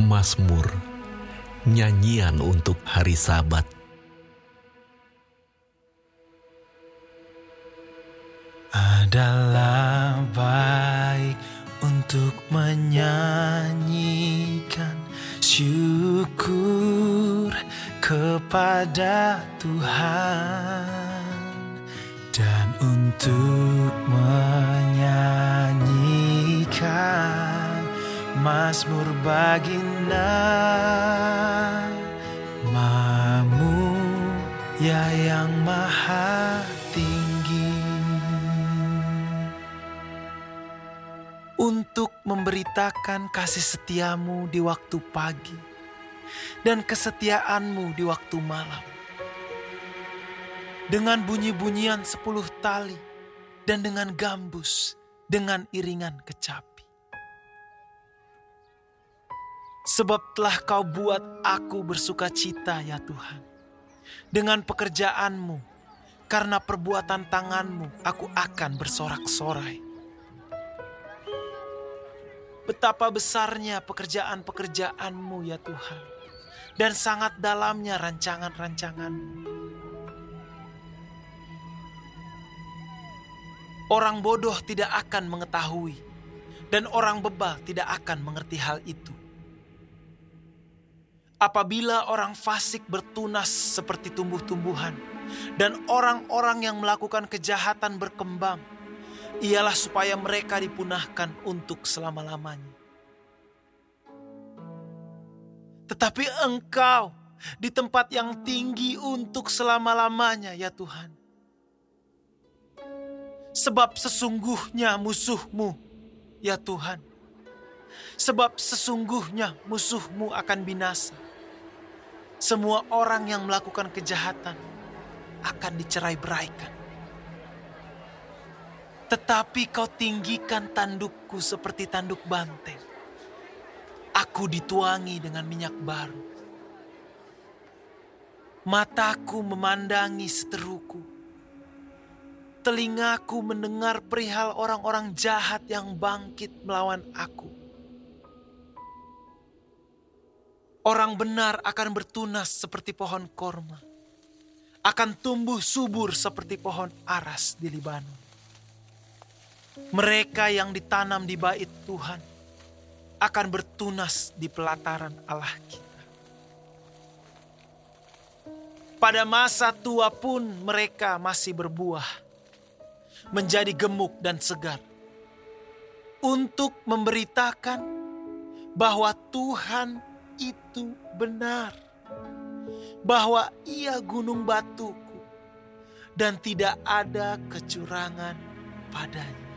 Mazmur, nyanyian untuk hari Sabat. Adalah baik untuk menyanyikan syukur kepada Tuhan dan untuk menyanyikan Mazmur baginda Mamu ya yang maha tinggi. Untuk memberitakan kasih setiamu di waktu pagi Dan kesetiaanmu di waktu malam. Dengan bunyi-bunyian sepuluh tali Dan dengan gambus Dengan iringan kecapi Sebab telah kau buat aku bersuka cita ya Tuhan. Dengan pekerjaanmu, karena perbuatan tanganmu aku akan bersorak-sorai. Betapa besarnya pekerjaan-pekerjaanmu ya Tuhan. Dan sangat dalamnya rancangan-rancanganmu. Orang bodoh tidak akan mengetahui. Dan orang bebal tidak akan mengerti hal itu apabila orang fasik bertunas seperti tumbuh-tumbuhan dan orang-orang yang melakukan kejahatan berkembang, ialah supaya mereka dipunahkan untuk selama-lamanya. Tetapi engkau di tempat yang tinggi untuk selama-lamanya ya Tuhan. Sebab sesungguhnya musuhmu ya Tuhan. Sebab sesungguhnya musuhmu akan binasa semua orang yang melakukan kejahatan akan dicerai beraikan. Tetapi kau tinggikan tandukku seperti tanduk banteng. Aku dituangi dengan minyak baru. Mataku memandangi seteruku. Telingaku mendengar perihal orang-orang jahat yang bangkit melawan aku Orang benar akan bertunas seperti pohon korma. Akan tumbuh subur seperti pohon aras di Libanon. Mereka yang ditanam di bait Tuhan akan bertunas di pelataran Allah kita. Pada masa tua pun mereka masih berbuah, menjadi gemuk dan segar, untuk memberitakan bahwa Tuhan itu benar, bahwa ia gunung batuku dan tidak ada kecurangan padanya.